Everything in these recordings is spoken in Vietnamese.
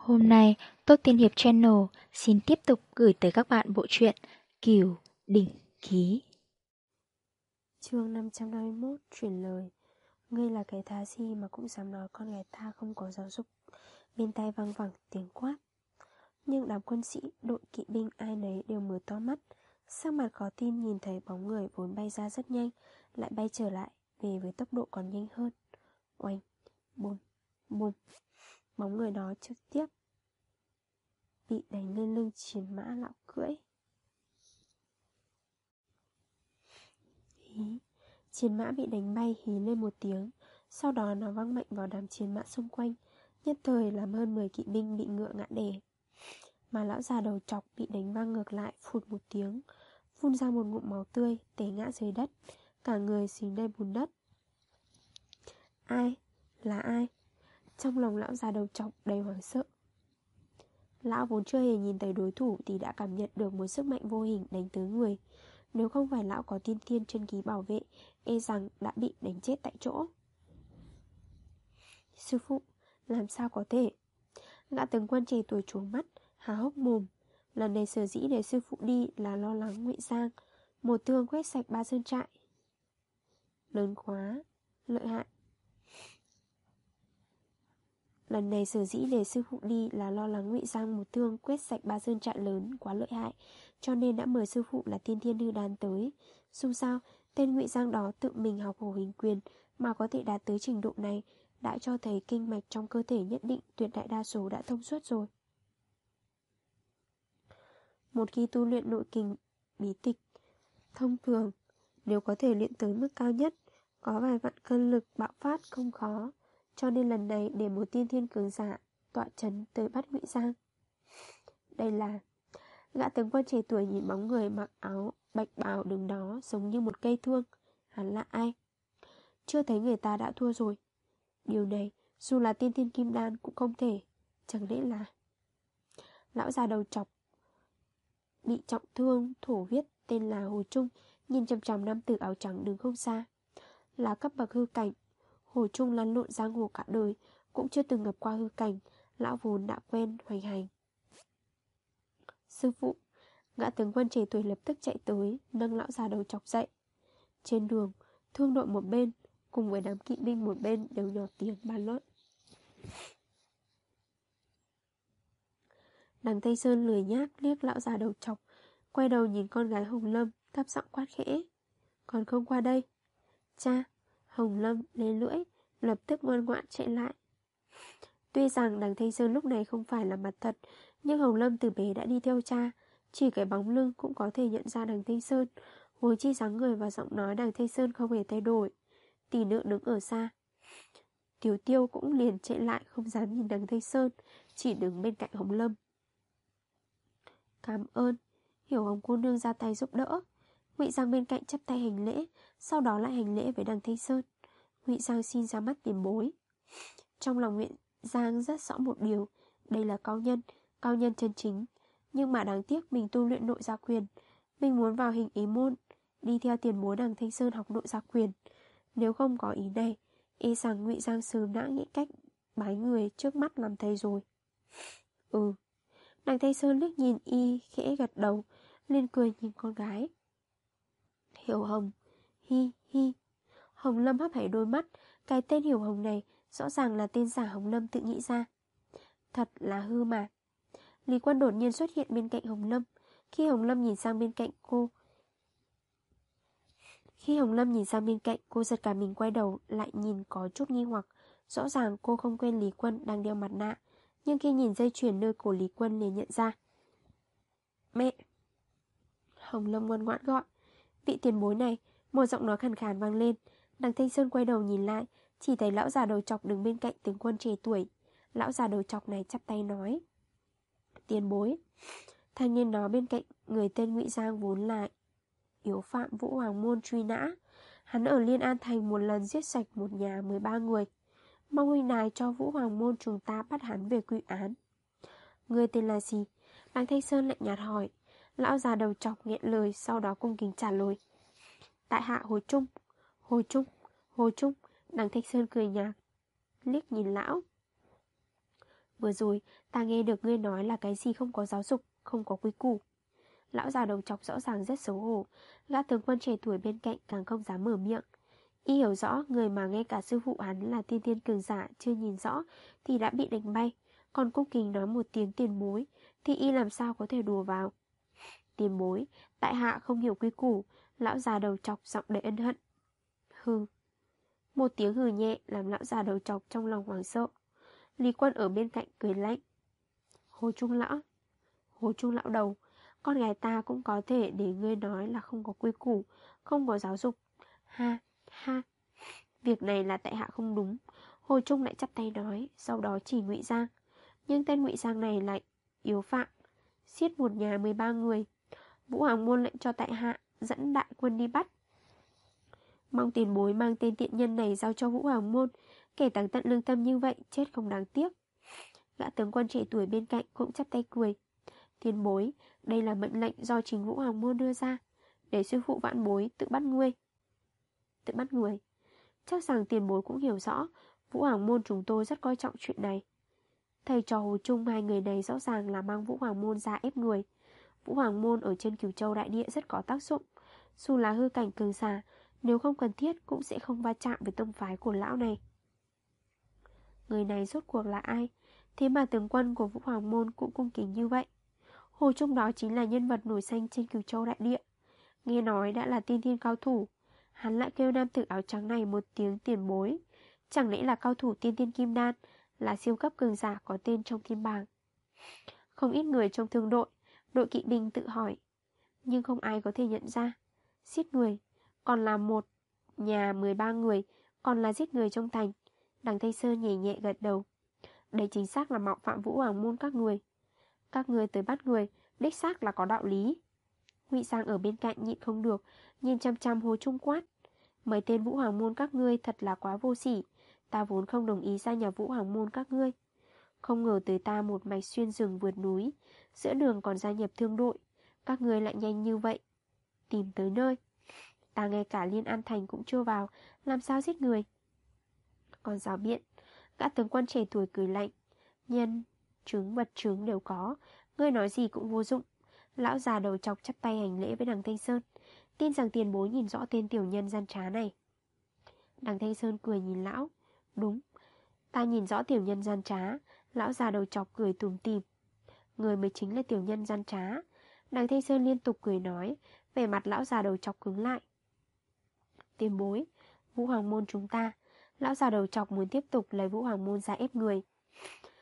Hôm nay, Tốt Tiên Hiệp Channel xin tiếp tục gửi tới các bạn bộ truyện Kiều Đỉnh Ký. chương 551 chuyển lời. Ngươi là cái thá gì mà cũng dám nói con gái ta không có giáo dục? Bên tai văng vẳng tiếng quát. Nhưng đám quân sĩ đội kỵ binh ai nấy đều mở to mắt. Sắc mặt khó tin nhìn thấy bóng người vốn bay ra rất nhanh Lại bay trở lại về với tốc độ còn nhanh hơn. Oanh, bùm, bùm. Bóng người đó trực tiếp Bị đánh lên lưng chiến mã lão cưỡi. Hí, Chiến mã bị đánh bay hí lên một tiếng. Sau đó nó văng mạnh vào đám chiến mã xung quanh. Nhất thời làm hơn 10 kỵ binh bị ngựa ngã đè. Mà lão già đầu chọc bị đánh văng ngược lại phụt một tiếng, Phun ra một ngụm máu tươi Té ngã dưới đất. Cả người xính đầy bùn đất. Ai? Là ai? Trong lòng lão già đầu trọc đầy hoảng sợ. Lão vốn chưa hề nhìn thấy đối thủ Thì đã cảm nhận được một sức mạnh vô hình đánh tới người. Nếu không phải lão có tiên thiên chân ký bảo vệ E rằng đã bị đánh chết tại chỗ. Sư phụ, Làm sao có thể? Gã tướng quan trẻ tuổi trốn mắt, Há hốc mồm. Lần này sở dĩ để sư phụ đi là lo lắng Nguyễn Giang. Một thương quét sạch ba sơn trại. Lớn quá, Lợi hại. Lần này sở dĩ để sư phụ đi là lo lắng ngụy Giang một thương quét sạch ba sơn trại lớn quá lợi hại, cho nên đã mời sư phụ là tiên thiên hư đàn tới. Dù sao, tên ngụy Giang đó tự mình học hồ hình quyền mà có thể đạt tới trình độ này đã cho thấy kinh mạch trong cơ thể nhất định tuyệt đại đa số đã thông suốt rồi. Một khi tu luyện nội kình bí tịch, thông thường, nếu có thể luyện tới mức cao nhất, có vài vạn cân lực bạo phát không khó. Cho nên lần này để một tiên thiên cường giả Tọa trấn tới bắt ngụy Giang. Đây là, Gã tướng quân trẻ tuổi nhìn bóng người mặc áo Bạch bào đứng đó giống như một cây thương. Hắn là ai? Chưa thấy người ta đã thua rồi. Điều này, dù là tiên thiên kim đan cũng không thể, Chẳng lẽ là Lão già đầu chọc Bị trọng thương thổ viết tên là Hồ Trung, Nhìn chằm chằm nam tử áo trắng đứng không xa. Là cấp bậc hư cảnh Hồ Trung lăn lộn giang hồ cả đời, Cũng chưa từng gặp qua hư cảnh, Lão vốn đã quen hoành hành. Sư phụ, Gã tướng quân trẻ tuổi lập tức chạy tới, Nâng lão già đầu chọc dậy. Trên đường, Thương đội một bên, Cùng với đám kỵ binh một bên đều nhỏ tiếng bàn luận. Đằng Tây Sơn lười nhác liếc lão già đầu chọc, Quay đầu nhìn con gái Hồng Lâm, Thấp giọng quát khẽ. Còn không qua đây? Cha Hồng Lâm lên lưỡi, lập tức ngoan ngoãn chạy lại. Tuy rằng đằng Thanh Sơn lúc này không phải là mặt thật, nhưng Hồng Lâm từ bé đã đi theo cha, chỉ cái bóng lưng cũng có thể nhận ra đằng Thanh Sơn, huống chi dáng người và giọng nói đằng Thanh Sơn không hề thay đổi. Tỷ nữ đứng ở xa. Tiểu tiêu cũng liền chạy lại không dám nhìn đằng Thanh Sơn, chỉ đứng bên cạnh Hồng Lâm. Cảm ơn, hiểu Hồng cô nương ra tay giúp đỡ. Ngụy Giang bên cạnh chấp tay hành lễ, sau đó lại hành lễ với đằng Thanh Sơn. Ngụy Giang xin ra mắt tiền bối. Trong lòng Ngụy Giang rất rõ một điều, đây là cao nhân, cao nhân chân chính. Nhưng mà đáng tiếc mình tu luyện nội gia quyền, mình muốn vào hình ý môn, đi theo tiền bối đằng Thanh Sơn học nội gia quyền. Nếu không có ý này, e rằng Ngụy Giang sớm đã nghĩ cách bái người trước mắt làm thầy rồi. Ừ. Đằng Thanh Sơn liếc nhìn y khẽ gật đầu, lên cười nhìn con gái. Hiểu Hồng. Hi hi. Hồng Lâm hấp hảy đôi mắt. Cái tên Hiểu Hồng này Rõ ràng là tên giả Hồng Lâm tự nghĩ ra. Thật là hư mà. Lý Quân đột nhiên xuất hiện bên cạnh Hồng Lâm. Khi Hồng Lâm nhìn sang bên cạnh cô, Khi Hồng Lâm nhìn sang bên cạnh, Cô giật cả mình quay đầu, Lại nhìn có chút nghi hoặc. Rõ ràng cô không quên Lý Quân đang đeo mặt nạ, Nhưng khi nhìn dây chuyền nơi cổ Lý Quân liền nhận ra. Mẹ! Hồng Lâm ngoan ngoãn gọi. Vị tiền bối này, Một giọng nói khàn khàn vang lên. Đằng Thanh Sơn quay đầu nhìn lại, Chỉ thấy lão già đầu chọc đứng bên cạnh tướng quân trẻ tuổi. Lão già đầu chọc này chắp tay nói, Tiền bối. Thanh niên đó bên cạnh, Người tên ngụy Giang vốn là Yếu phạm Vũ Hoàng Môn truy nã. Hắn ở Liên An Thành một lần giết sạch một nhà 13 người. Mong huynh đài cho Vũ Hoàng Môn chúng ta bắt hắn về quy án. Người tên là gì? Đằng Thanh Sơn lạnh nhạt hỏi. Lão già đầu chọc nghẹn lời Sau đó cung kính trả lời Tại hạ hồi Trung hồi Trung, hồi Trung Đằng Thanh Sơn cười nhạt Liếc nhìn lão Vừa rồi, ta nghe được ngươi nói là cái gì không có giáo dục, không có quy củ. Lão già đầu chọc rõ ràng rất xấu hổ, gã tướng quân trẻ tuổi bên cạnh càng không dám mở miệng. Y hiểu rõ người mà ngay cả sư phụ hắn là tiên tiên cường giả chưa nhìn rõ thì đã bị đánh bay, còn cung kính nói một tiếng tiền bối thì y làm sao có thể đùa vào. Tiền bối, tại hạ không hiểu quy củ, lão già đầu chọc giọng đầy ân hận. Hừ. Một tiếng hừ nhẹ làm lão già đầu chọc trong lòng hoảng sợ. Lý quân ở bên cạnh cười lạnh. Hồ Trung lão. Hồ Trung lão đầu, con gái ta cũng có thể để ngươi nói là không có quy củ, không có giáo dục. Ha, ha. Việc này là tại hạ không đúng. Hồ Trung lại chắp tay nói, sau đó chỉ ngụy Giang. Nhưng tên ngụy Giang này lại yếu phạm, xiết một nhà 13 người. Vũ Hoàng Môn lệnh cho tại hạ dẫn đại quân đi bắt. Mong tiền bối mang tên tiện nhân này giao cho Vũ Hoàng Môn, kẻ tàng tận lương tâm như vậy chết không đáng tiếc. Gã tướng quân trẻ tuổi bên cạnh cũng chắp tay cười. Tiền bối, đây là mệnh lệnh do chính Vũ Hoàng Môn đưa ra, để sư phụ vạn bối tự bắt người. Tự bắt người. Chắc rằng tiền bối cũng hiểu rõ, Vũ Hoàng Môn chúng tôi rất coi trọng chuyện này. Thầy trò Hồ Trung hai người này rõ ràng là mang Vũ Hoàng Môn ra ép người. Vũ Hoàng Môn ở trên cửu châu đại địa rất có tác dụng. Dù là hư cảnh cường giả, nếu không cần thiết cũng sẽ không va chạm với tông phái của lão này. Người này rốt cuộc là ai? Thế mà tướng quân của Vũ Hoàng Môn cũng cung kính như vậy. Hồ Trung đó chính là nhân vật nổi danh trên cửu châu đại địa. Nghe nói đã là tiên thiên cao thủ. Hắn lại kêu nam tử áo trắng này một tiếng tiền bối. Chẳng lẽ là cao thủ tiên thiên kim đan, là siêu cấp cường giả có tên trong thiên bảng. Không ít người trong thương đội, đội kỵ binh tự hỏi. Nhưng không ai có thể nhận ra. Giết người, còn là một nhà 13 người, còn là giết người trong thành. Đằng Tây Sơn nhẹ nhẹ gật đầu. Đây chính xác là mạo phạm vũ hoàng môn các người. Các người tới bắt người, đích xác là có đạo lý. Ngụy Sang ở bên cạnh nhịn không được, nhìn chăm chăm hồ trung quát. Mấy tên vũ hoàng môn các ngươi thật là quá vô sỉ. Ta vốn không đồng ý gia nhà vũ hoàng môn các ngươi. Không ngờ tới ta một mạch xuyên rừng vượt núi, giữa đường còn gia nhập thương đội. Các người lại nhanh như vậy. Tìm tới nơi. Ta ngay cả Liên An Thành cũng chưa vào, làm sao giết người? Còn giáo biện, gã tướng quân trẻ tuổi cười lạnh. Nhân, trứng, vật trứng đều có, ngươi nói gì cũng vô dụng. Lão già đầu chọc chắp tay hành lễ với đằng Thanh Sơn, tin rằng tiền bối nhìn rõ tên tiểu nhân gian trá này. Đằng Thanh Sơn cười nhìn lão, đúng, ta nhìn rõ tiểu nhân gian trá, lão già đầu chọc cười tùm tìm. Người mới chính là tiểu nhân gian trá. Đằng Thanh Sơn liên tục cười nói, vẻ mặt lão già đầu chọc cứng lại. Tiền bối, Vũ Hoàng Môn chúng ta, lão già đầu chọc muốn tiếp tục lấy Vũ Hoàng Môn ra ép người.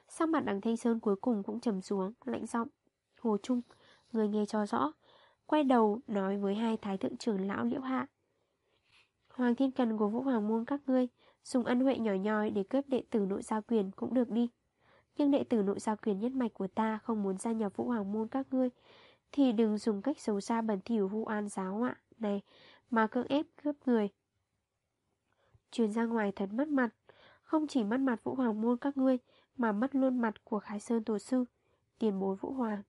Sắc mặt đằng Thanh Sơn cuối cùng cũng trầm xuống, lạnh giọng. Hồ Trung, người nghe cho rõ. Quay đầu nói với hai thái thượng trưởng lão liễu hạ. Hoàng thiên cần của Vũ Hoàng Môn các ngươi, dùng ân huệ nhỏ nhoi để cướp đệ tử nội gia quyền cũng được đi. Nhưng đệ tử nội gia quyền nhất mạch của ta không muốn gia nhập Vũ Hoàng Môn các ngươi, thì đừng dùng cách xấu xa bẩn thỉu vu an giáo họa này mà cưỡng ép cướp người. Truyền ra ngoài thật mất mặt, không chỉ mất mặt Vũ Hoàng Môn các ngươi, mà mất luôn mặt của Khải Sơn Tổ Sư, tiền bối Vũ Hoàng.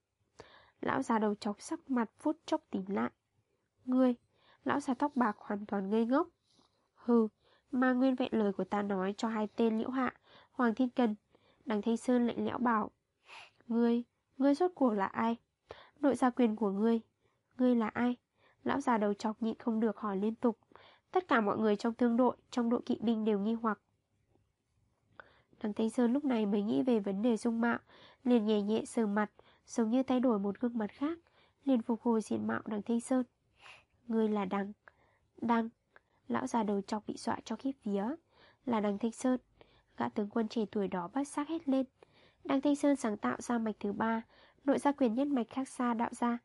Lão già đầu chọc sắc mặt phút chốc tím lại. Ngươi, lão già tóc bạc hoàn toàn ngây ngốc. Hừ, mà nguyên vẹn lời của ta nói cho hai tên liễu hạ, Hoàng Thiên Cần, đằng Thanh Sơn lạnh lẽo bảo. Ngươi, ngươi rốt cuộc là ai? Nội gia quyền của ngươi, ngươi là ai? Lão già đầu chọc nhịn không được hỏi liên tục. Tất cả mọi người trong thương đội, trong đội kỵ binh đều nghi hoặc. Đằng Thanh Sơn lúc này mới nghĩ về vấn đề dung mạo, liền nhẹ nhẹ sờ mặt, giống như thay đổi một gương mặt khác, liền phục hồi diện mạo đằng Thanh Sơn. ngươi là đằng, đằng, lão già đầu chọc bị dọa cho khiếp vía, là đằng Thanh Sơn. Gã tướng quân trẻ tuổi đó bắt xác hết lên. Đăng Thanh Sơn sáng tạo ra mạch thứ ba, nội gia quyền nhất mạch khác xa đạo ra,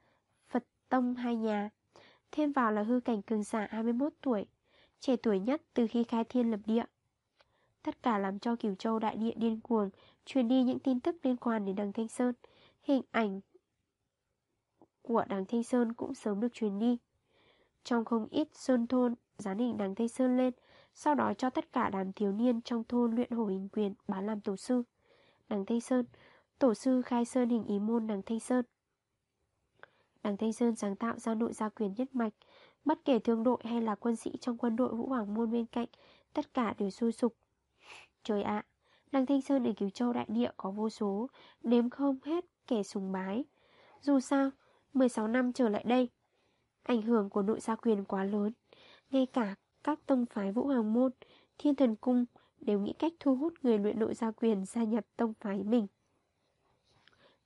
Phật Tông hai nhà. Thêm vào là hư cảnh cường giả 21 tuổi, trẻ tuổi nhất từ khi khai thiên lập địa. Tất cả làm cho Cửu Châu đại địa điên cuồng, truyền đi những tin tức liên quan đến đằng Thanh Sơn. Hình ảnh của đằng Thanh Sơn cũng sớm được truyền đi. Trong không ít sơn thôn, dán hình đằng Thanh Sơn lên, sau đó cho tất cả đám thiếu niên trong thôn luyện hổ hình quyền bán làm tổ sư. Đằng Thanh Sơn, tổ sư khai sơn hình ý môn đằng Thanh Sơn. Đằng Thanh Sơn sáng tạo ra nội gia quyền nhất mạch, bất kể thương đội hay là quân sĩ trong quân đội Vũ Hoàng Môn bên cạnh, tất cả đều sôi sục. Trời ạ, Đằng Thanh Sơn ở Cứu Châu Đại Địa có vô số, đếm không hết kẻ sùng bái. Dù sao, 16 năm trở lại đây, ảnh hưởng của nội gia quyền quá lớn. Ngay cả các tông phái Vũ Hoàng Môn, Thiên Thần Cung đều nghĩ cách thu hút người luyện nội gia quyền gia nhập tông phái mình.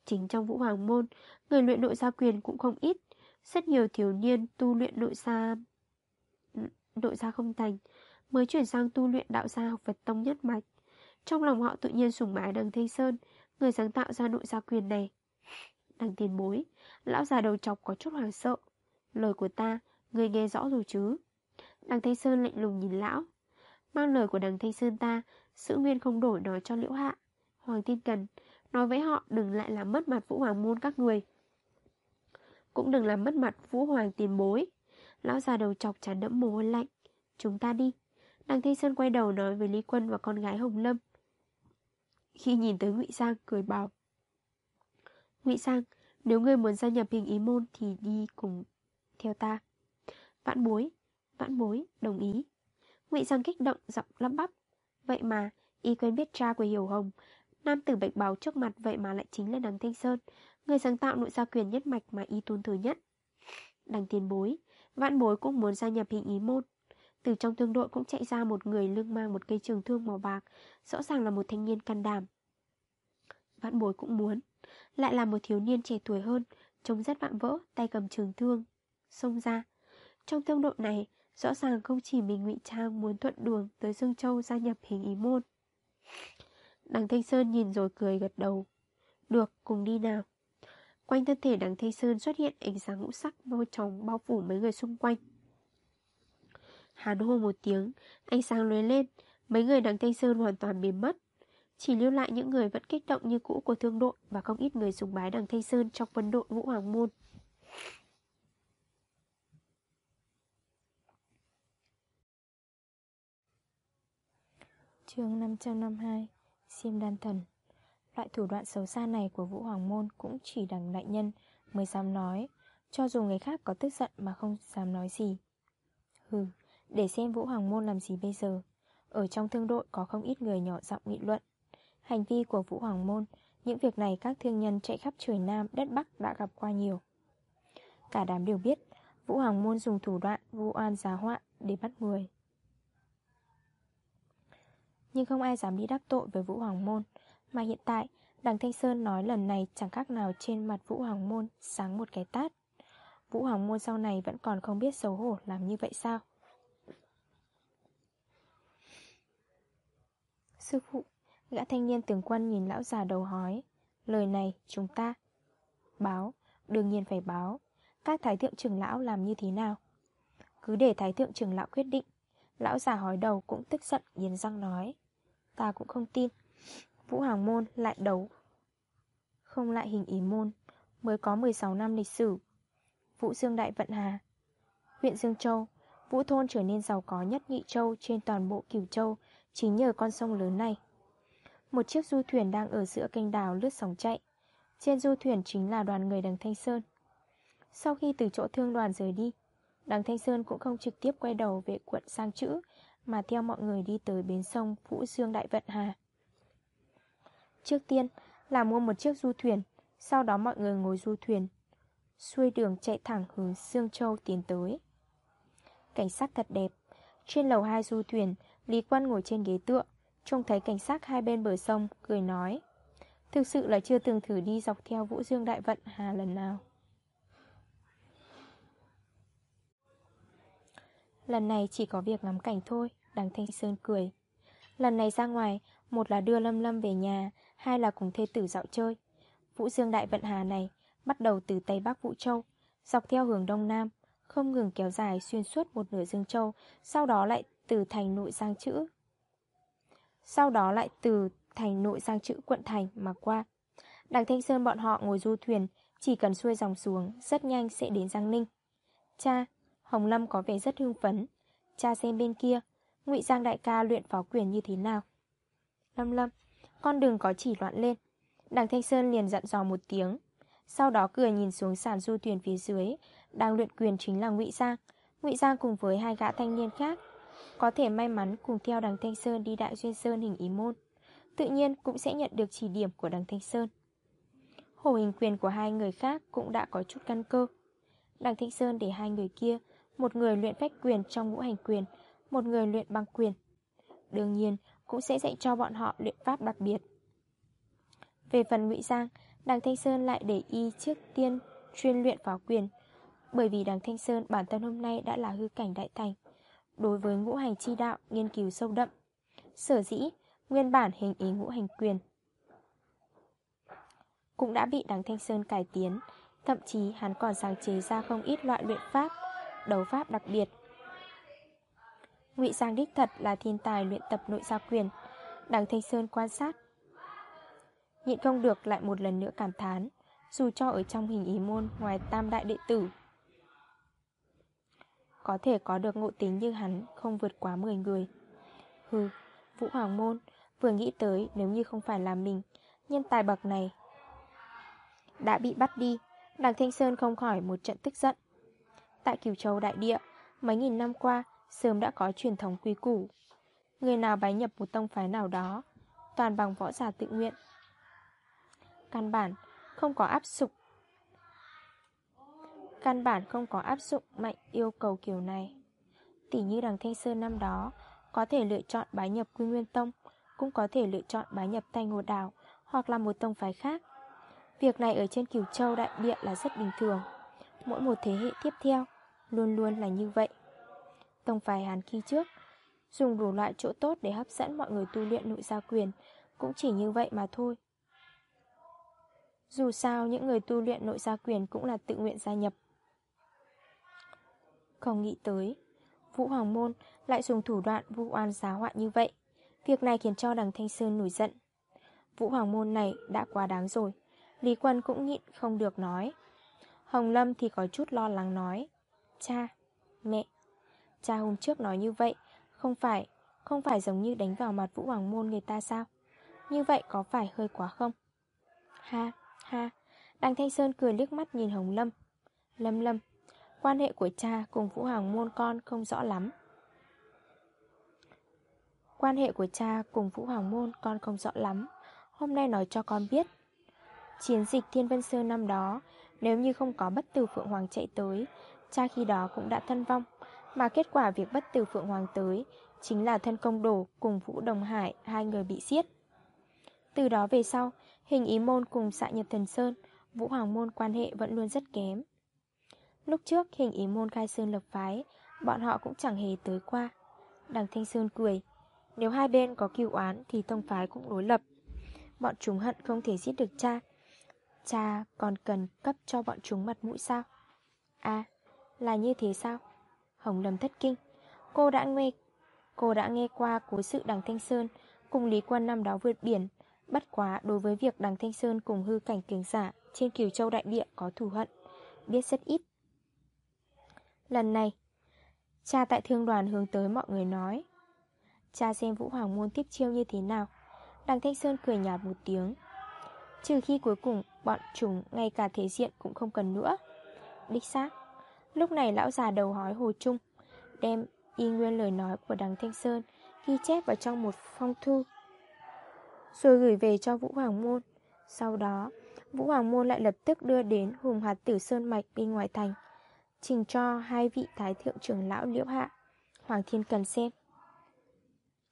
Chính trong Vũ Hoàng Môn, người luyện nội gia quyền cũng không ít. Rất nhiều thiếu niên tu luyện nội gia nội gia không thành, mới chuyển sang tu luyện đạo gia học Phật tông nhất mạch. Trong lòng họ tự nhiên sùng bái đằng Thanh Sơn, người sáng tạo ra nội gia quyền này. Đằng tiền bối, lão già đầu chọc có chút hoàng sợ. Lời của ta, người nghe rõ rồi chứ. Đằng Thanh Sơn lạnh lùng nhìn lão. Mang lời của đằng Thanh Sơn ta, sự nguyên không đổi nói cho liễu hạ. Hoàng tin cần, nói với họ đừng lại làm mất mặt Vũ Hoàng môn các người. Cũng đừng làm mất mặt Vũ Hoàng tiền bối. Lão già đầu chọc chán đẫm mồ hôi lạnh. Chúng ta đi. Đằng Thanh Sơn quay đầu nói với Lý Quân và con gái Hồng Lâm. Khi nhìn tới Ngụy sang cười bảo. Ngụy sang nếu ngươi muốn gia nhập hình ý môn thì đi cùng theo ta. Vãn bối, vãn bối, đồng ý. Ngụy Giang kích động giọng lắp bắp. Vậy mà, y quen biết cha của Hiểu Hồng. Nam tử bạch bào trước mặt vậy mà lại chính là đằng Thanh Sơn, người sáng tạo nội gia quyền nhất mạch mà y tôn thừa nhất. Đằng tiền bối, vãn bối cũng muốn gia nhập hình ý môn. Từ trong thương đội cũng chạy ra một người lưng mang một cây trường thương màu bạc, rõ ràng là một thanh niên can đảm. Vãn bối cũng muốn, lại là một thiếu niên trẻ tuổi hơn, trông rất vạm vỡ, tay cầm trường thương, xông ra. Trong thương đội này, rõ ràng không chỉ mình ngụy Trang muốn thuận đường tới Dương Châu gia nhập hình ý môn. Đằng Thanh Sơn nhìn rồi cười gật đầu. Được, cùng đi nào. Quanh thân thể đằng Thanh Sơn xuất hiện ánh sáng ngũ sắc bao tròng bao phủ mấy người xung quanh. Hàn hô một tiếng, ánh sáng lóe lên, mấy người đằng Thanh Sơn hoàn toàn biến mất. Chỉ lưu lại những người vẫn kích động như cũ của thương đội và không ít người sùng bái đằng Thanh Sơn trong quân đội Vũ Hoàng Môn. Chương 552 xiêm đan thần. Loại thủ đoạn xấu xa này của Vũ Hoàng Môn cũng chỉ đằng đại nhân mới dám nói Cho dù người khác có tức giận mà không dám nói gì. Hừ, để xem Vũ Hoàng Môn làm gì bây giờ. Ở trong thương đội có không ít người nhỏ giọng nghị luận. Hành vi của Vũ Hoàng Môn Những việc này các thương nhân chạy khắp trời Nam, đất Bắc đã gặp qua nhiều. Cả đám đều biết Vũ Hoàng Môn dùng thủ đoạn vu oan giá họa để bắt người. Nhưng không ai dám đi đắc tội với Vũ Hoàng Môn. Mà hiện tại Đằng Thanh Sơn nói lần này chẳng khác nào trên mặt Vũ Hoàng Môn sáng một cái tát. Vũ Hoàng Môn sau này vẫn còn không biết xấu hổ làm như vậy sao? Sư phụ Gã thanh niên tướng quân nhìn lão già đầu hói. Lời này chúng ta Báo, đương nhiên phải báo. Các thái thượng trưởng lão làm như thế nào? Cứ để thái thượng trưởng lão quyết định. Lão già hói đầu cũng tức giận, Nghiến răng nói. Ta cũng không tin. Vũ Hoàng Môn lại đấu. Không lại hình ý môn. Mới có 16 năm lịch sử. Vũ Dương Đại Vận Hà. Huyện Dương Châu. Vũ Thôn trở nên giàu có nhất nhị châu trên toàn bộ Cửu Châu, Chính nhờ con sông lớn này. Một chiếc du thuyền đang ở giữa kênh đào lướt sóng chạy. Trên du thuyền chính là đoàn người đằng Thanh Sơn. Sau khi từ chỗ thương đoàn rời đi Đằng Thanh Sơn cũng không trực tiếp quay đầu về quận sang chữ, Mà theo mọi người đi tới bến sông Vũ Dương Đại Vận Hà. Trước tiên, là mua một chiếc du thuyền, Sau đó mọi người ngồi du thuyền, Xuôi đường chạy thẳng hướng Dương Châu tiến tới. Cảnh sắc thật đẹp, Trên lầu hai du thuyền, Lý Quân ngồi trên ghế tựa, Trông thấy cảnh sát hai bên bờ sông, Cười nói, Thực sự là chưa từng thử đi dọc theo Vũ Dương Đại Vận Hà lần nào. Lần này chỉ có việc ngắm cảnh thôi Đằng Thanh Sơn cười Lần này ra ngoài Một là đưa Lâm Lâm về nhà Hai là cùng thê tử dạo chơi Vũ Dương Đại Vận Hà này Bắt đầu từ Tây Bắc Vũ Châu Dọc theo hướng Đông Nam Không ngừng kéo dài xuyên suốt một nửa Dương Châu Sau đó lại từ thành nội sang chữ sau đó lại từ thành nội sang chữ quận thành mà qua. Đằng Thanh Sơn bọn họ ngồi du thuyền, chỉ cần xuôi dòng xuống, rất nhanh sẽ đến Giang Ninh. Cha, Hồng Lâm có vẻ rất hưng phấn. Cha xem bên kia, ngụy Giang đại ca luyện pháo quyền như thế nào. Lâm Lâm, con đừng có chỉ loạn lên. Đằng Thanh Sơn liền dặn dò một tiếng. Sau đó cười nhìn xuống sàn du thuyền phía dưới, đang luyện quyền chính là ngụy Giang. Ngụy Giang cùng với hai gã thanh niên khác có thể may mắn cùng theo đằng Thanh Sơn đi Đại Duyên Sơn hình ý môn tự nhiên cũng sẽ nhận được chỉ điểm của đằng Thanh Sơn. Hồ hình quyền của hai người khác cũng đã có chút căn cơ. Đằng Thanh Sơn để hai người kia, một người luyện phách quyền trong ngũ hành quyền, một người luyện băng quyền. Đương nhiên, cũng sẽ dạy cho bọn họ luyện pháp đặc biệt. Về phần ngụy Giang, đằng Thanh Sơn lại để y trước tiên chuyên luyện pháo quyền, bởi vì đằng Thanh Sơn bản thân hôm nay đã là hư cảnh đại thành. Đối với ngũ hành chi đạo nghiên cứu sâu đậm. Sở dĩ, nguyên bản hình ý ngũ hành quyền cũng đã bị đằng Thanh Sơn cải tiến, thậm chí hắn còn sáng chế ra không ít loại luyện pháp, đấu pháp đặc biệt. Ngụy Giang đích thật là thiên tài luyện tập nội gia quyền, đằng Thanh Sơn quan sát. Nhịn không được lại một lần nữa cảm thán, dù cho ở trong hình ý môn ngoài tam đại đệ tử. Có thể có được ngộ tính như hắn không vượt quá 10 người. Hừ, Vũ Hoàng Môn vừa nghĩ tới nếu như không phải là mình, nhân tài bậc này đã bị bắt đi, đằng Thanh Sơn không khỏi một trận tức giận. Tại Cửu Châu Đại Địa, mấy nghìn năm qua, sớm đã có truyền thống quy củ. Người nào bái nhập một tông phái nào đó, toàn bằng võ giả tự nguyện. Căn bản, không có áp dụng. Căn bản không có áp dụng mạnh yêu cầu kiểu này. Tỷ như đằng Thanh Sơn năm đó, có thể lựa chọn bái nhập Quy Nguyên Tông, cũng có thể lựa chọn bái nhập Tay Ngô Đảo, hoặc là một tông phái khác. Việc này ở trên Cửu Châu Đại Địa là rất bình thường Mỗi một thế hệ tiếp theo Luôn luôn là như vậy. Tông phái Hàn khi trước, Dùng đủ loại chỗ tốt để hấp dẫn mọi người tu luyện nội gia quyền, Cũng chỉ như vậy mà thôi. Dù sao, những người tu luyện nội gia quyền cũng là tự nguyện gia nhập. Không nghĩ tới, Vũ Hoàng Môn lại dùng thủ đoạn vu oan giá họa như vậy. Việc này khiến cho đằng Thanh Sơn nổi giận. Vũ Hoàng Môn này đã quá đáng rồi, Lý Quân cũng nhịn không được nói. Hồng Lâm thì có chút lo lắng nói. Cha, mẹ. Cha hôm trước nói như vậy Không phải, không phải giống như đánh vào mặt Vũ Hoàng Môn người ta sao? Như vậy có phải hơi quá không? Ha, ha. Đằng Thanh Sơn cười liếc mắt nhìn Hồng Lâm. Lâm Lâm Quan hệ của cha cùng Vũ Hoàng Môn con không rõ lắm. Quan hệ của cha cùng Vũ Hoàng Môn con không rõ lắm. Hôm nay nói cho con biết. Chiến dịch Thiên Vân Sơn năm đó, nếu như không có bất tử Phượng Hoàng chạy tới, cha khi đó cũng đã thân vong. Mà kết quả việc bất tử Phượng Hoàng tới chính là thân công đổ cùng Vũ Đồng Hải hai người bị giết. Từ đó về sau, hình ý môn cùng xạ nhật thần Sơn, Vũ Hoàng môn quan hệ vẫn luôn rất kém. Lúc trước hình ý môn khai sơn lập phái, bọn họ cũng chẳng hề tới qua. Đằng Thanh Sơn cười, nếu hai bên có cựu oán thì tông phái cũng đối lập. Bọn chúng hận không thể giết được cha, Cha còn cần cấp cho bọn chúng mặt mũi sao À là như thế sao? Hồng Lâm thất kinh. Cô đã nghe, Cô đã nghe qua cố sự đằng Thanh Sơn, Cùng Lý Quân năm đó vượt biển. Bất quá đối với việc đằng Thanh Sơn cùng hư cảnh cường giả Trên Kiều Châu Đại Địa có thù hận, Biết rất ít. Lần này, Cha tại thương đoàn hướng tới mọi người nói, Cha xem Vũ Hoàng Môn tiếp chiêu như thế nào. Đằng Thanh Sơn cười nhạt một tiếng, Trừ khi cuối cùng bọn chúng ngay cả thể diện cũng không cần nữa. Đích xác. Lúc này lão già đầu hói Hồ Trung Đem y nguyên lời nói của đằng Thanh Sơn Ghi chép vào trong một phong thư, Rồi gửi về cho Vũ Hoàng Môn. Sau đó, Vũ Hoàng Môn lại lập tức đưa đến Hùng hạt tử Sơn Mạch bên ngoài thành, Trình cho hai vị Thái Thượng trưởng lão Liễu Hạ, Hoàng Thiên cần xem.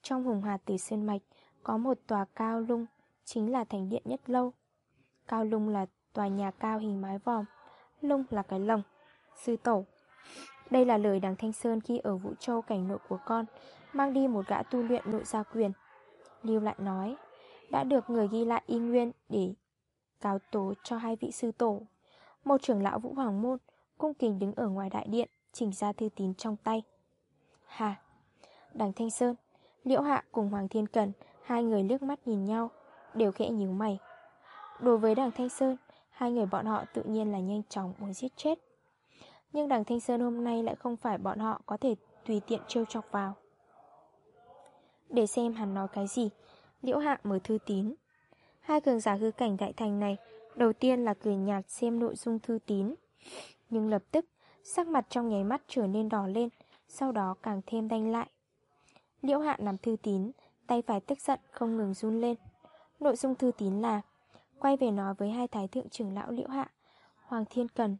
Trong Hùng hạt tử Sơn Mạch Có một tòa cao lung, Chính là thành điện nhất lâu. Cao lung là tòa nhà cao hình mái vòm, Lung là cái lồng. Sư tổ. Đây là lời đằng Thanh Sơn khi ở Vũ Châu cảnh nội của con, Mang đi một gã tu luyện nội gia quyền. Lưu lại nói, Đã được người ghi lại y nguyên để cáo tố cho hai vị sư tổ. Một trưởng lão Vũ Hoàng Môn, Cung kính đứng ở ngoài đại điện, Chỉnh ra thư tín trong tay. Hà! Đằng Thanh Sơn, Liễu Hạ cùng Hoàng Thiên Cần Hai người liếc mắt nhìn nhau, Đều khẽ nhíu mày. Đối với đằng Thanh Sơn, Hai người bọn họ tự nhiên là nhanh chóng muốn giết chết. Nhưng đằng Thanh Sơn hôm nay lại không phải bọn họ có thể tùy tiện trêu chọc vào. Để xem hắn nói cái gì, Liễu Hạ mở thư tín. Hai cường giả hư cảnh đại thành này, Đầu tiên là cười nhạt xem nội dung thư tín. Nhưng lập tức, Sắc mặt trong nháy mắt trở nên đỏ lên, Sau đó càng thêm đanh lại. Liễu Hạ nắm thư tín, Tay phải tức giận không ngừng run lên. Nội dung thư tín là, Quay về nói với hai thái thượng trưởng lão liễu hạ, Hoàng Thiên Cần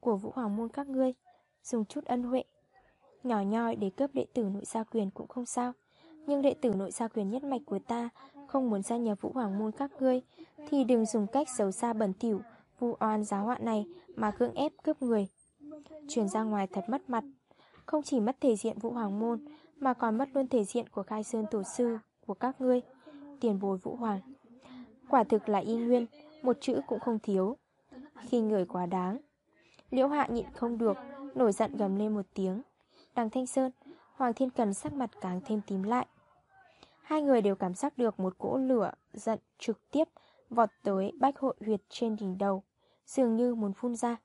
của Vũ Hoàng Môn các ngươi, Dùng chút ân huệ. Nhỏ nhoi để cướp đệ tử nội gia quyền cũng không sao, Nhưng đệ tử nội gia quyền nhất mạch của ta Không muốn gia nhập Vũ Hoàng Môn các ngươi, Thì đừng dùng cách xấu xa bẩn thỉu, Vu oan giáo họa này Mà cưỡng ép cướp người. Truyền ra ngoài thật mất mặt, Không chỉ mất thể diện Vũ Hoàng Môn, Mà còn mất luôn thể diện của khai sơn tổ sư, Của các ngươi, Tiền bồi Vũ Hoàng. Quả thực là y nguyên, Một chữ cũng không thiếu. Khi người quá đáng Liễu hạ nhịn không được, Nổi giận gầm lên một tiếng. Đằng Thanh Sơn, Hoàng Thiên Cần sắc mặt càng thêm tím lại. Hai người đều cảm giác được một cỗ lửa Giận trực tiếp Vọt tới bách hội huyệt trên đỉnh đầu, Dường như muốn phun ra.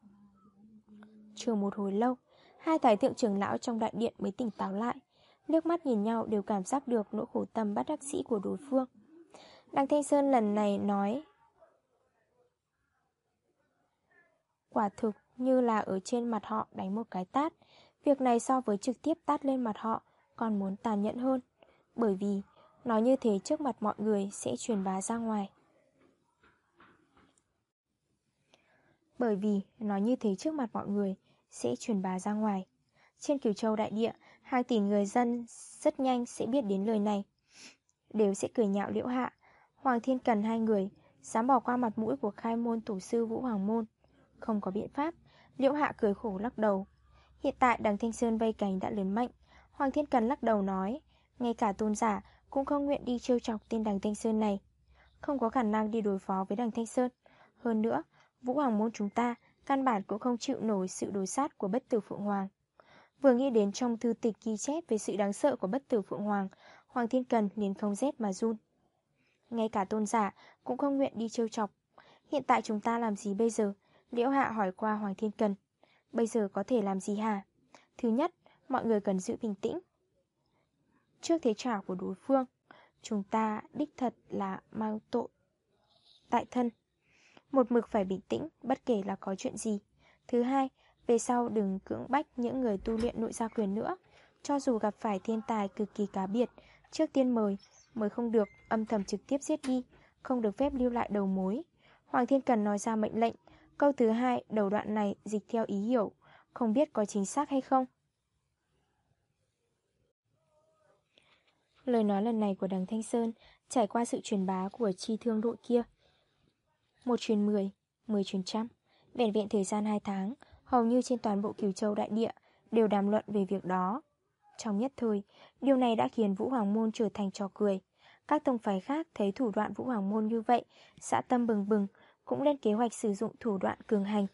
Chờ một hồi lâu, Hai thái thượng trưởng lão trong đại điện mới tỉnh táo lại, Nước mắt nhìn nhau đều cảm giác được nỗi khổ tâm bắt đắc sĩ của đối phương. Đăng Thanh Sơn lần này nói, Quả thực như là ở trên mặt họ đánh một cái tát. Việc này so với trực tiếp tát lên mặt họ Còn muốn tàn nhẫn hơn, Bởi vì nói như thế trước mặt mọi người sẽ truyền bá ra ngoài. Bởi vì nói như thế trước mặt mọi người sẽ truyền bá ra ngoài. Trên Kiều Châu đại địa Hai tỷ người dân rất nhanh sẽ biết đến lời này. Đều sẽ cười nhạo liễu hạ. Hoàng Thiên Cần hai người Dám bỏ qua mặt mũi của khai môn tổ sư Vũ Hoàng Môn. Không có biện pháp. Liễu Hạ cười khổ lắc đầu. Hiện tại đằng Thanh Sơn vây cánh đã lớn mạnh. Hoàng Thiên Cần lắc đầu nói, Ngay cả tôn giả cũng không nguyện đi trêu chọc tên đằng Thanh Sơn này. Không có khả năng đi đối phó với đằng Thanh Sơn. Hơn nữa, Vũ Hoàng Môn chúng ta Căn bản cũng không chịu nổi sự đối sát của bất tử Phượng Hoàng. Vừa nghĩ đến trong thư tịch ghi chép về sự đáng sợ của bất tử Phượng Hoàng Hoàng Thiên Cần liền không rét mà run. Ngay cả tôn giả cũng không nguyện đi trêu chọc. Hiện tại chúng ta làm gì bây giờ? Liễu Hạ hỏi qua Hoàng Thiên Cần. Bây giờ có thể làm gì hả? Thứ nhất, mọi người cần giữ bình tĩnh. Trước thế trả của đối phương Chúng ta đích thật là mang tội Tại thân. Một mực phải bình tĩnh Bất kể là có chuyện gì. Thứ hai, về sau đừng cưỡng bách những người tu luyện nội gia quyền nữa. Cho dù gặp phải thiên tài cực kỳ cá biệt Trước tiên mời mới không được âm thầm trực tiếp giết đi, không được phép lưu lại đầu mối. Hoàng Thiên Cần nói ra mệnh lệnh, câu thứ hai đầu đoạn này dịch theo ý hiểu, không biết có chính xác hay không. Lời nói lần này của đằng Thanh Sơn trải qua sự truyền bá của chi thương đội kia. Một truyền mười, mười truyền trăm, vẹn vẹn thời gian hai tháng, hầu như trên toàn bộ cửu Châu đại địa đều đàm luận về việc đó. Trong nhất thời, điều này đã khiến Vũ Hoàng Môn trở thành trò cười. Các tông phái khác thấy thủ đoạn Vũ Hoàng Môn như vậy, xã tâm bừng bừng, cũng lên kế hoạch sử dụng thủ đoạn cường hành.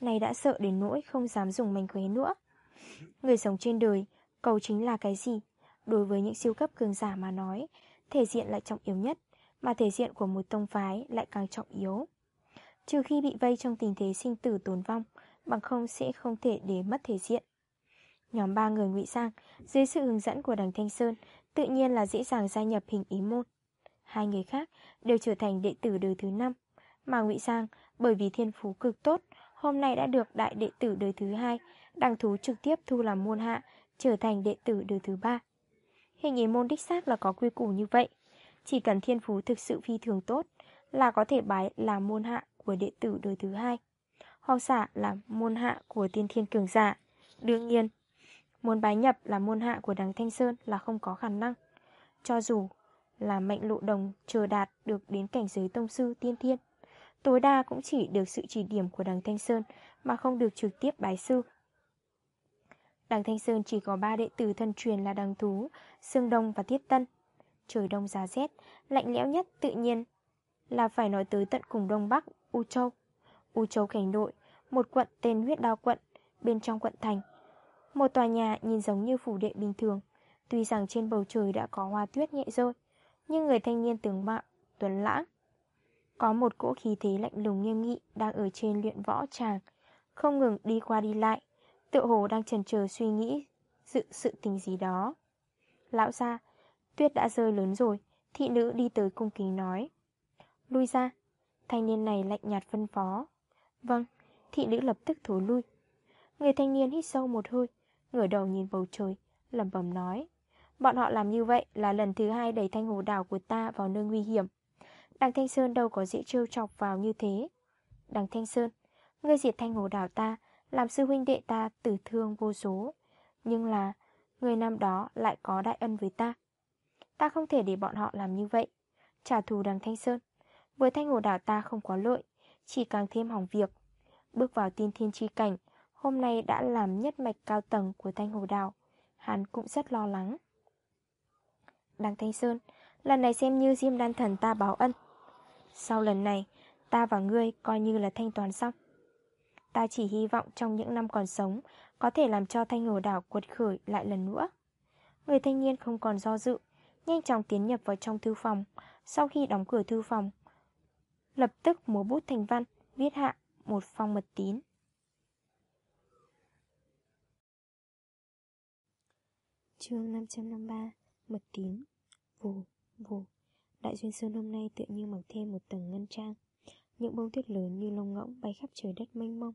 Này đã sợ đến nỗi không dám dùng mảnh khóe nữa. Người sống trên đời, cầu chính là cái gì? Đối với những siêu cấp cường giả mà nói, thể diện lại trọng yếu nhất, mà thể diện của một tông phái lại càng trọng yếu. Trừ khi bị vây trong tình thế sinh tử tồn vong, bằng không sẽ không thể để mất thể diện. Nhóm ba người ngụy Sang, dưới sự hướng dẫn của đằng Thanh Sơn, tự nhiên là dễ dàng gia nhập hình ý môn. Hai người khác đều trở thành đệ tử đời thứ năm, mà ngụy Sang bởi vì thiên phú cực tốt, hôm nay đã được đại đệ tử đời thứ hai, đăng thú trực tiếp thu làm môn hạ, trở thành đệ tử đời thứ ba. Hình ý môn đích xác là có quy củ như vậy, chỉ cần thiên phú thực sự phi thường tốt là có thể bái làm môn hạ của đệ tử đời thứ hai, hoặc giả là môn hạ của tiên thiên cường giả. Đương nhiên, Muốn bái nhập là môn hạ của đằng Thanh Sơn là không có khả năng Cho dù là mệnh lộ đồng chờ đạt được đến cảnh giới tông sư tiên thiên Tối đa cũng chỉ được sự chỉ điểm của đằng Thanh Sơn Mà không được trực tiếp bái sư. Đằng Thanh Sơn chỉ có ba đệ tử thân truyền là đằng thú, Sương Đông và Tiết Tân. Trời đông giá rét, lạnh lẽo nhất tự nhiên Là phải nói tới tận cùng Đông Bắc, U Châu. U Châu cảnh đội, một quận tên huyết đao quận Bên trong quận thành. Một tòa nhà nhìn giống như phủ đệ bình thường Tuy rằng trên bầu trời đã có hoa tuyết nhẹ rơi Nhưng người thanh niên tướng mạo Tuấn lãng có một cỗ khí thế lạnh lùng nghiêm nghị Đang ở trên luyện võ tràng. Không ngừng đi qua đi lại Tự hồ đang chần chờ suy nghĩ Dự sự tình gì đó. Lão ra Tuyết đã rơi lớn rồi Thị nữ đi tới cung kính nói. Lui ra Thanh niên này lạnh nhạt phân phó. Vâng Thị nữ lập tức thối lui. Người thanh niên hít sâu một hơi ngửa đầu nhìn bầu trời, lẩm bẩm nói. Bọn họ làm như vậy là lần thứ hai đẩy thanh hồ đảo của ta vào nơi nguy hiểm. Đằng Thanh Sơn đâu có dễ trêu chọc vào như thế. Đằng Thanh Sơn, Ngươi diệt thanh hồ đảo ta, Làm sư huynh đệ ta tử thương vô số. Nhưng là, Người năm đó lại có đại ân với ta. Ta không thể để bọn họ làm như vậy. Trả thù đằng Thanh Sơn. Với thanh hồ đảo ta không có lợi, Chỉ càng thêm hỏng việc. Bước vào tiên thiên chi cảnh, Hôm nay đã làm nhất mạch cao tầng của thanh hồ đảo. Hắn cũng rất lo lắng. Đằng Thanh Sơn, Lần này xem như Diêm Đan Thần ta báo ân. Sau lần này Ta và ngươi coi như là thanh toán xong. Ta chỉ hy vọng trong những năm còn sống Có thể làm cho thanh hồ đảo quật khởi lại lần nữa. Người thanh niên không còn do dự Nhanh chóng tiến nhập vào trong thư phòng. Sau khi đóng cửa thư phòng Lập tức múa bút thành văn Viết hạ một phong mật tín. Chương 553 Mật tín. Vù, vù Đại duyên sơn hôm nay tựa như mặc thêm một tầng ngân trang. Những bông tuyết lớn như lông ngỗng bay khắp trời đất mênh mông.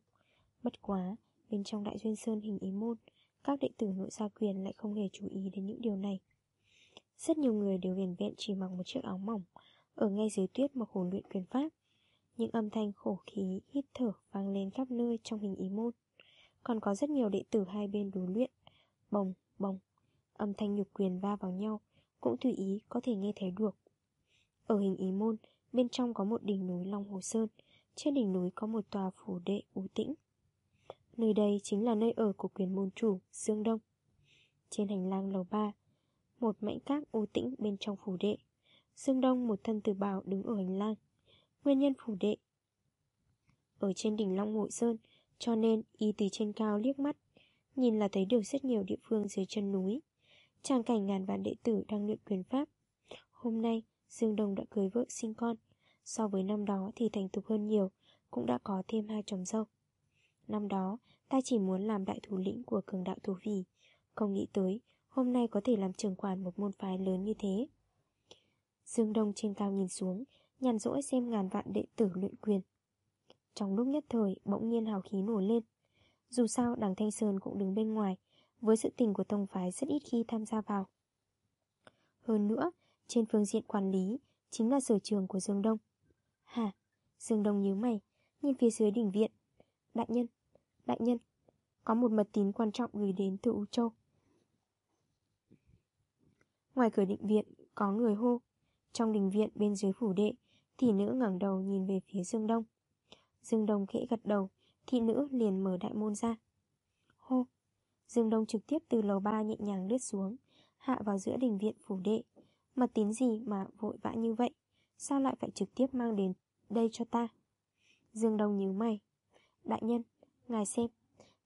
Bất quá, bên trong đại duyên sơn hình ý môn Các đệ tử nội gia quyền lại không hề chú ý đến những điều này. Rất nhiều người đều viền vẹn chỉ mặc một chiếc áo mỏng Ở ngay dưới tuyết mà khổ luyện quyền pháp. Những âm thanh khổ khí, hít thở vang lên khắp nơi trong hình ý môn. Còn có rất nhiều đệ tử hai bên đối luyện. Bồng, bồng. Âm thanh nhục quyền va vào nhau Cũng tùy ý có thể nghe thấy được. Ở hình ý môn, Bên trong có một đỉnh núi Long Hồ Sơn. Trên đỉnh núi có một tòa phủ đệ u tĩnh. Nơi đây chính là nơi ở của quyền môn chủ Dương Đông. Trên hành lang lầu 3 Một mảnh cáp u tĩnh bên trong phủ đệ. Dương Đông, một thân từ bào đứng ở hành lang. Nguyên nhân phủ đệ. Ở trên đỉnh Long Hồ Sơn, Cho nên y từ trên cao liếc mắt, Nhìn là thấy được rất nhiều địa phương dưới chân núi. Tràng cảnh ngàn vạn đệ tử đang luyện quyền pháp. Hôm nay Dương Đông đã cưới vợ sinh con. So với năm đó thì thành tục hơn nhiều Cũng đã có thêm hai chồng dâu. Năm đó ta chỉ muốn làm đại thủ lĩnh của cường đạo thủ phỉ. Không nghĩ tới Hôm nay có thể làm trưởng quản một môn phái lớn như thế. Dương Đông trên cao nhìn xuống Nhàn rỗi xem ngàn vạn đệ tử luyện quyền. Trong lúc nhất thời Bỗng nhiên hào khí nổi lên. Dù sao đằng Thanh Sơn cũng đứng bên ngoài với sự tình của tông phái rất ít khi tham gia vào. Hơn nữa, trên phương diện quản lý, chính là sở trường của Dương Đông. Hả? Dương Đông nhíu mày, nhìn phía dưới đỉnh viện. Đại nhân, đại nhân, có một mật tín quan trọng gửi đến từ U Châu. Ngoài cửa định viện, có người hô. Trong đình viện bên dưới phủ đệ, thị nữ ngẩng đầu nhìn về phía Dương Đông. Dương Đông khẽ gật đầu, thị nữ liền mở đại môn ra. Hô, Dương Đông trực tiếp từ lầu ba nhẹ nhàng lướt xuống Hạ vào giữa đình viện phủ đệ Mật tín gì mà vội vã như vậy? Sao lại phải trực tiếp mang đến đây cho ta? Dương Đông nhíu mày. Đại nhân, ngài xem.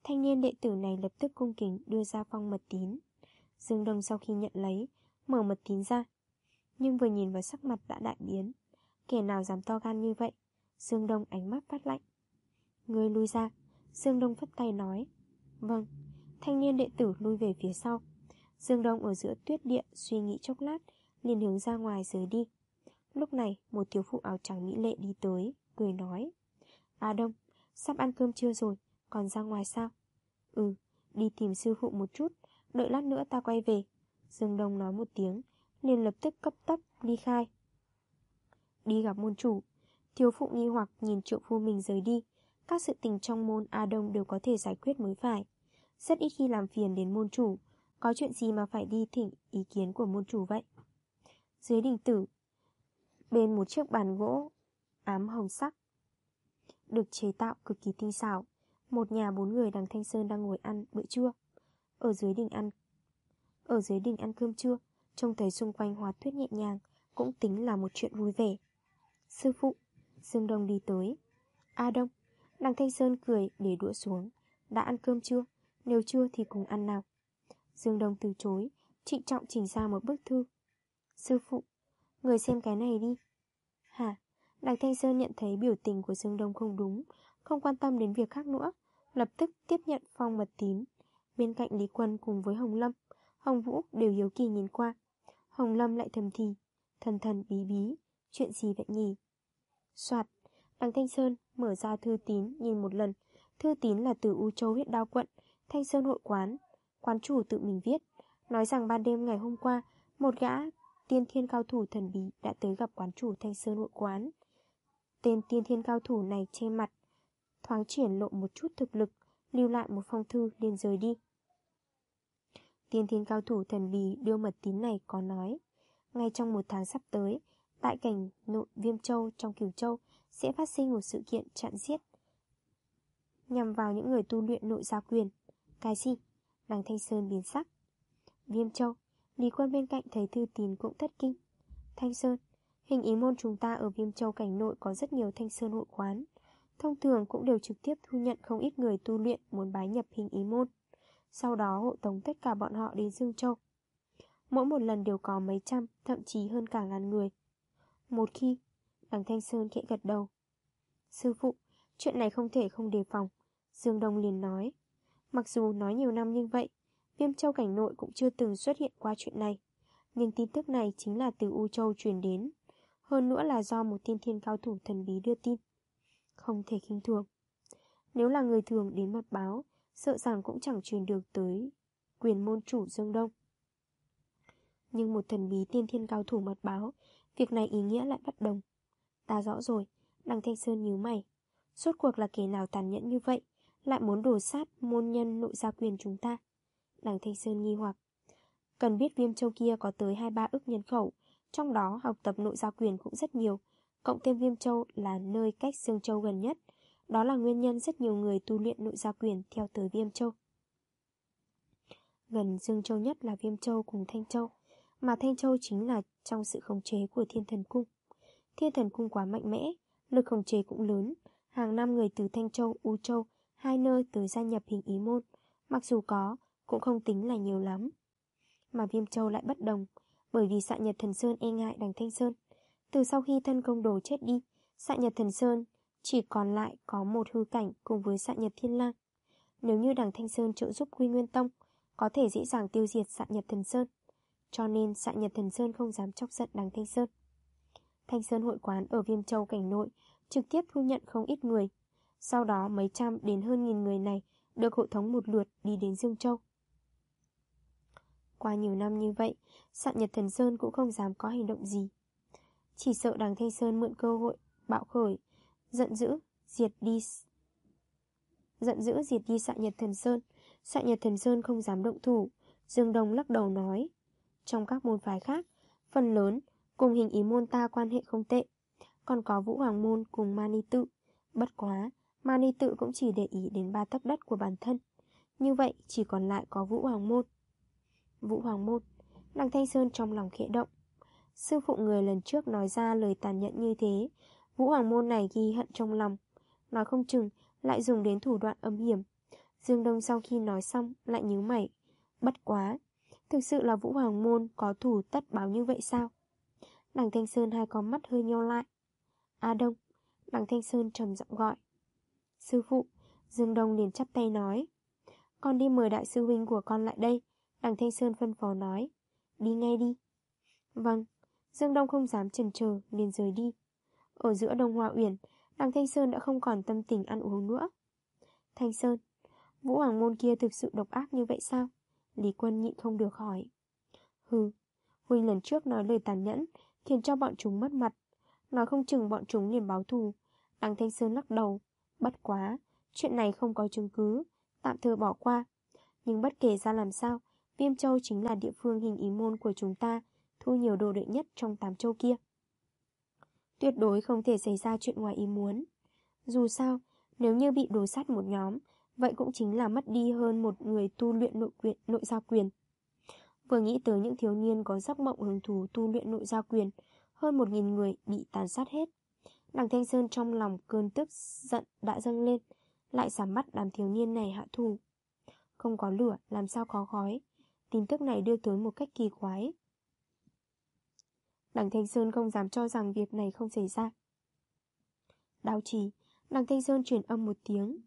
Thanh niên đệ tử này lập tức cung kính đưa ra phong mật tín. Dương Đông sau khi nhận lấy Mở mật tín ra. Nhưng vừa nhìn vào sắc mặt đã đại biến. Kẻ nào dám to gan như vậy? Dương Đông ánh mắt phát lạnh. Người lui ra. Dương Đông phất tay nói. Vâng. Thanh niên đệ tử lui về phía sau. Dương Đông ở giữa tuyết địa suy nghĩ chốc lát liền hướng ra ngoài rời đi. Lúc này một thiếu phụ áo trắng mỹ lệ đi tới Cười nói. À Đông, sắp ăn cơm chưa rồi Còn ra ngoài sao? Ừ, đi tìm sư phụ một chút Đợi lát nữa ta quay về. Dương Đông nói một tiếng liền lập tức cấp tấp đi khai. Đi gặp môn chủ Thiếu phụ nghi hoặc nhìn triệu phu mình rời đi. Các sự tình trong môn A Đông đều có thể giải quyết mới phải. Rất ít khi làm phiền đến môn chủ Có chuyện gì mà phải đi thỉnh ý kiến của môn chủ vậy? Dưới đình tử, Bên một chiếc bàn gỗ Ám hồng sắc, Được chế tạo cực kỳ tinh xảo. Một nhà bốn người đằng Thanh Sơn đang ngồi ăn bữa trưa Ở dưới đình ăn, Ở dưới đình ăn cơm trưa. Trông thấy xung quanh hòa tuyết nhẹ nhàng, Cũng tính là một chuyện vui vẻ. Sư phụ, Dương Đông đi tới. A Đông, Đằng Thanh Sơn cười để đũa xuống. Đã ăn cơm chưa? Nếu chưa thì cùng ăn nào. Dương Đông từ chối, Trịnh trọng chỉnh ra một bức thư. Sư phụ, Người xem cái này đi. Hả? Đằng Thanh Sơn nhận thấy biểu tình của Dương Đông không đúng, Không quan tâm đến việc khác nữa, Lập tức tiếp nhận phong mật tín. Bên cạnh Lý Quân cùng với Hồng Lâm, Hồng Vũ đều hiếu kỳ nhìn qua. Hồng Lâm lại thầm thì, Thần thần bí bí, Chuyện gì vậy nhỉ? Soạt Đằng Thanh Sơn mở ra thư tín nhìn một lần. Thư tín là từ U Châu huyết đao quận, Thanh Sơn hội quán. Quán chủ tự mình viết, Nói rằng ban đêm ngày hôm qua, Một gã tiên thiên cao thủ thần bí đã tới gặp quán chủ Thanh Sơn hội quán. Tên tiên thiên cao thủ này che mặt, thoáng triển lộ một chút thực lực, lưu lại một phong thư liền rời đi. Tiên thiên cao thủ thần bí đưa mật tín này có nói, ngay trong một tháng sắp tới, tại cảnh nội Viêm Châu trong Cửu Châu sẽ phát sinh một sự kiện chặn giết nhằm vào những người tu luyện nội gia quyền. Cái gì? Đằng Thanh Sơn biến sắc. Viêm Châu, Lý Quân bên cạnh thấy thư tín cũng thất kinh. Thanh Sơn, hình ý môn chúng ta ở Viêm Châu cảnh nội có rất nhiều Thanh Sơn hội quán. Thông thường cũng đều trực tiếp thu nhận không ít người tu luyện muốn bái nhập hình ý môn. Sau đó hộ tống tất cả bọn họ đến Dương Châu. Mỗi một lần đều có mấy trăm, thậm chí hơn cả ngàn người. Một khi, đằng Thanh Sơn khẽ gật đầu. Sư phụ, chuyện này không thể không đề phòng. Dương Đông liền nói. Mặc dù nói nhiều năm như vậy, Viêm Châu cảnh nội cũng chưa từng xuất hiện qua chuyện này. Nhưng tin tức này chính là từ U Châu truyền đến. Hơn nữa là do một tiên thiên cao thủ thần bí đưa tin. Không thể khinh thường. Nếu là người thường đến mật báo, sợ rằng cũng chẳng truyền được tới quyền môn chủ Dương Đông. Nhưng một thần bí tiên thiên cao thủ mật báo, việc này ý nghĩa lại bất đồng. Ta rõ rồi, đằng Thanh Sơn nhíu mày. Suốt cuộc là kẻ nào tàn nhẫn như vậy, lại muốn đổ sát môn nhân nội gia quyền chúng ta. Đằng Thanh Sơn nghi hoặc. Cần biết viêm châu kia có tới 2-3 ức nhân khẩu, trong đó học tập nội gia quyền cũng rất nhiều, cộng thêm viêm châu là nơi cách Dương Châu gần nhất. Đó là nguyên nhân rất nhiều người tu luyện nội gia quyền theo tới viêm châu. Gần Dương Châu nhất là viêm châu cùng Thanh Châu, mà Thanh Châu chính là trong sự khống chế của Thiên Thần Cung. Thiên Thần Cung quá mạnh mẽ, lực khống chế cũng lớn, hàng năm người từ Thanh Châu, U Châu, hai nơi tới gia nhập hình ý môn, mặc dù có, cũng không tính là nhiều lắm. Mà Viêm Châu lại bất đồng, bởi vì xạ nhật thần Sơn e ngại đằng Thanh Sơn. Từ sau khi thân công đồ chết đi, xạ nhật thần Sơn chỉ còn lại có một hư cảnh cùng với xạ nhật thiên lang. Nếu như đằng Thanh Sơn trợ giúp Quy Nguyên Tông, có thể dễ dàng tiêu diệt xạ nhật thần Sơn. Cho nên xạ nhật thần Sơn không dám chọc giận đằng Thanh Sơn. Thanh Sơn hội quán ở Viêm Châu cảnh nội trực tiếp thu nhận không ít người. Sau đó mấy trăm đến hơn nghìn người này được hộ thống một lượt đi đến Dương Châu. Qua nhiều năm như vậy, sạn Nhật Thần Sơn cũng không dám có hành động gì. Chỉ sợ đằng Thanh Sơn mượn cơ hội, bạo khởi, giận dữ, diệt đi giận dữ diệt đi sạn Nhật Thần Sơn. Sạn Nhật Thần Sơn không dám động thủ. Dương Đông lắc đầu nói. Trong các môn phái khác, phần lớn cùng hình ý môn ta quan hệ không tệ. Còn có Vũ Hoàng Môn cùng Mani Tự. Bất quá, Mani Tự cũng chỉ để ý đến ba tấc đất của bản thân. Như vậy chỉ còn lại có Vũ Hoàng Môn. Vũ Hoàng Môn, Đằng Thanh Sơn trong lòng khẽ động. Sư phụ người lần trước nói ra lời tàn nhẫn như thế, Vũ Hoàng Môn này ghi hận trong lòng. Nói không chừng, lại dùng đến thủ đoạn âm hiểm. Dương Đông sau khi nói xong, lại nhíu mày. Bất quá, thực sự là Vũ Hoàng Môn có thủ tất báo như vậy sao? Đằng Thanh Sơn hai con mắt hơi nheo lại. A Đông, đằng Thanh Sơn trầm giọng gọi. Sư phụ, Dương Đông liền chắp tay nói. Con đi mời đại sư huynh của con lại đây. Đằng Thanh Sơn phân phó nói. Đi ngay đi. Vâng, Dương Đông không dám chần chờ liền rời đi. Ở giữa Đông Hoa Uyển, đằng Thanh Sơn đã không còn tâm tình ăn uống nữa. Thanh Sơn, Vũ Hoàng Môn kia thực sự độc ác như vậy sao? Lý Quân nhịn không được hỏi. Hừ, Huynh lần trước nói lời tàn nhẫn, khiến cho bọn chúng mất mặt. Nói không chừng bọn chúng liền báo thù. Đằng Thanh Sơn lắc đầu. Bất quá, chuyện này không có chứng cứ, tạm thời bỏ qua. Nhưng bất kể ra làm sao, Viêm Châu chính là địa phương hình ý môn của chúng ta, thu nhiều đồ đệ nhất trong tám châu kia. Tuyệt đối không thể xảy ra chuyện ngoài ý muốn. Dù sao, nếu như bị đổ sát một nhóm, vậy cũng chính là mất đi hơn một người tu luyện nội quyền, nội gia quyền. Vừa nghĩ tới những thiếu niên có giấc mộng hứng thú tu luyện nội gia quyền, hơn một nghìn người bị tàn sát hết. Đằng Thanh Sơn trong lòng cơn tức giận đã dâng lên, lại sắm mắt đám thiếu niên này hạ thù. Không có lửa, làm sao có khói. Tin tức này đưa tới một cách kỳ quái. Đằng Thanh Sơn không dám cho rằng việc này không xảy ra. Đào trì, đằng Thanh Sơn chuyển âm một tiếng.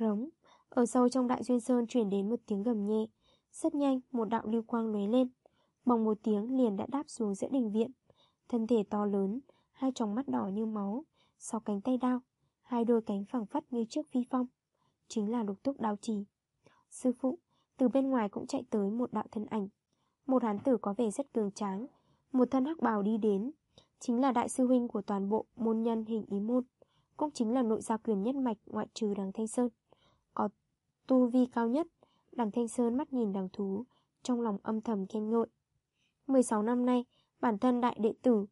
Rống, ở sâu trong đại duyên sơn chuyển đến một tiếng gầm nhẹ. Rất nhanh, một đạo lưu quang lóe lên. Bằng một tiếng liền đã đáp xuống giữa đình viện. Thân thể to lớn, hai tròng mắt đỏ như máu, sau cánh tay đao, hai đôi cánh phẳng phất như trước phi phong. Chính là lục túc đao trì. Sư phụ, từ bên ngoài cũng chạy tới một đạo thân ảnh. Một hán tử có vẻ rất cường tráng, Một thân hắc bào đi đến. Chính là đại sư huynh của toàn bộ môn nhân hình ý môn Cũng chính là nội gia quyền nhất mạch ngoại trừ đằng Thanh Sơn. Có tu vi cao nhất Đằng Thanh Sơn mắt nhìn đằng thú Trong lòng âm thầm khen ngợi. 16 năm nay Bản thân đại đệ tử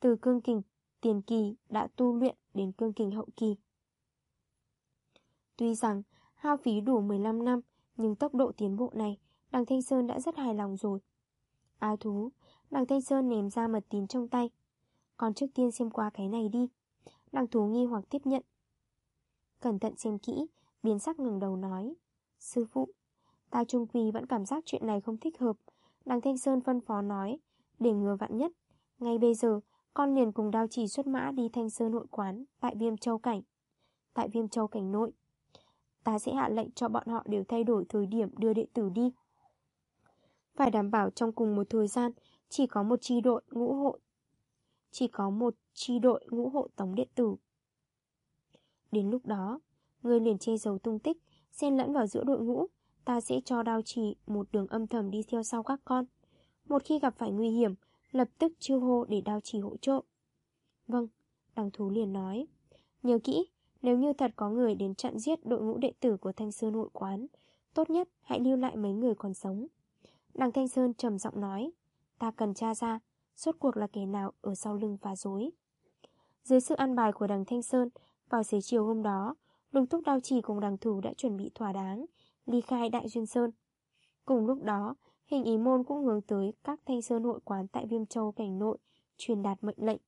Từ cương kình tiền kỳ đã tu luyện đến cương kình hậu kỳ. Tuy rằng hao phí đủ 15 năm nhưng tốc độ tiến bộ này, Đằng Thanh Sơn đã rất hài lòng rồi. A thú, Đằng Thanh Sơn ném ra mật tín trong tay. Còn trước tiên xem qua cái này đi. Đằng thú nghi hoặc tiếp nhận. Cẩn thận xem kỹ, Biến sắc ngừng đầu nói. Sư phụ, Ta trung quy vẫn cảm giác chuyện này không thích hợp. Đằng Thanh Sơn phân phó nói, Để ngừa vạn nhất. Ngay bây giờ, con liền cùng đao chỉ xuất mã đi Thanh Sơn hội quán, Tại Viêm Châu Cảnh. Tại Viêm Châu Cảnh nội Ta sẽ hạ lệnh cho bọn họ đều thay đổi thời điểm đưa đệ tử đi. Phải đảm bảo trong cùng một thời gian, Chỉ có một chi đội ngũ hộ, Chỉ có một chi đội ngũ hộ tống đệ tử. Đến lúc đó Người liền che giấu tung tích, Xen lẫn vào giữa đội ngũ. Ta sẽ cho đao chỉ một đường âm thầm đi theo sau các con. Một khi gặp phải nguy hiểm, Lập tức chiêu hô để đao chỉ hỗ trợ. Vâng Đằng thú liền nói. Nhớ kỹ nếu như thật có người đến chặn giết đội ngũ đệ tử của Thanh Sơn hội quán Tốt nhất hãy lưu lại mấy người còn sống. Đằng Thanh Sơn trầm giọng nói Ta cần tra ra Suốt cuộc là kẻ nào ở sau lưng phá dối Dưới sự an bài của đằng Thanh Sơn Vào xế chiều hôm đó Lùng túc đao chỉ cùng đằng thủ đã chuẩn bị thỏa đáng Ly khai Đại Duyên Sơn. Cùng lúc đó Hình ý môn cũng hướng tới các thanh sơn hội quán tại Viêm Châu cảnh nội truyền đạt mệnh lệnh.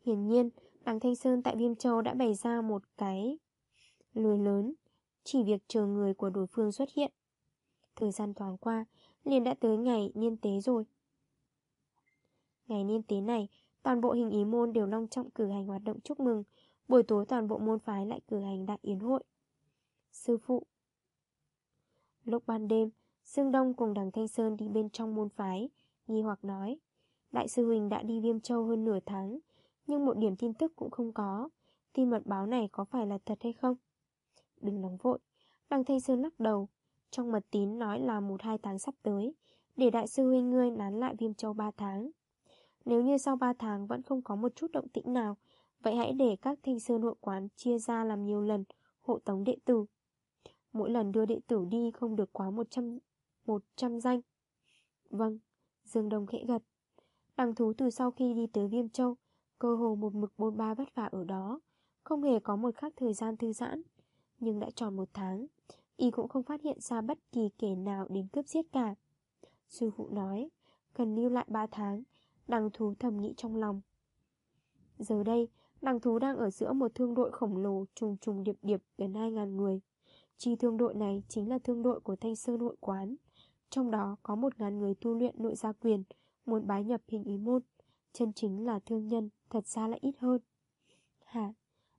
Hiển nhiên, đằng Thanh Sơn tại Viêm Châu đã bày ra một cái lùi lớn, chỉ việc chờ người của đối phương xuất hiện. Thời gian thoáng qua, liền đã tới ngày niên tế rồi. Ngày niên tế này, toàn bộ hình ý môn đều long trọng cử hành hoạt động chúc mừng, buổi tối toàn bộ môn phái lại cử hành đại yến hội. Sư phụ, Lúc ban đêm, Sương Đông cùng đằng Thanh Sơn đi bên trong môn phái, nghi hoặc nói. Đại sư Huỳnh đã đi Viêm Châu hơn nửa tháng, nhưng một điểm tin tức cũng không có. Tin mật báo này có phải là thật hay không? Đừng nóng vội. Đằng Thanh Sơn lắc đầu. Trong mật tín nói là một hai tháng sắp tới, để đại sư huynh ngươi nán lại Viêm Châu 3 tháng. Nếu như sau 3 tháng vẫn không có một chút động tĩnh nào, vậy hãy để các thanh sơn hội quán chia ra làm nhiều lần, hộ tống đệ tử. Mỗi lần đưa đệ tử đi không được quá 100, 100 danh Vâng, Dương Đông khẽ gật Đằng thú từ sau khi đi tới Viêm Châu Cơ hồ một mực bôn ba vất vả ở đó Không hề có một khắc thời gian thư giãn Nhưng đã tròn một tháng Y cũng không phát hiện ra bất kỳ kẻ nào đến cướp giết cả Sư phụ nói Cần lưu lại 3 tháng Đằng thú thầm nghĩ trong lòng Giờ đây Đằng thú đang ở giữa một thương đội khổng lồ Trùng trùng điệp điệp gần 2.000 người Chi thương đội này chính là thương đội của Thanh Sơn hội quán. Trong đó có một ngàn người tu luyện nội gia quyền, muốn bái nhập hình ý môn. Chân chính là thương nhân, thật ra lại ít hơn. Hả?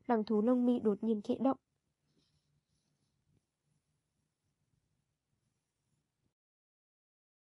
Đằng thú lông mi đột nhiên khẽ động.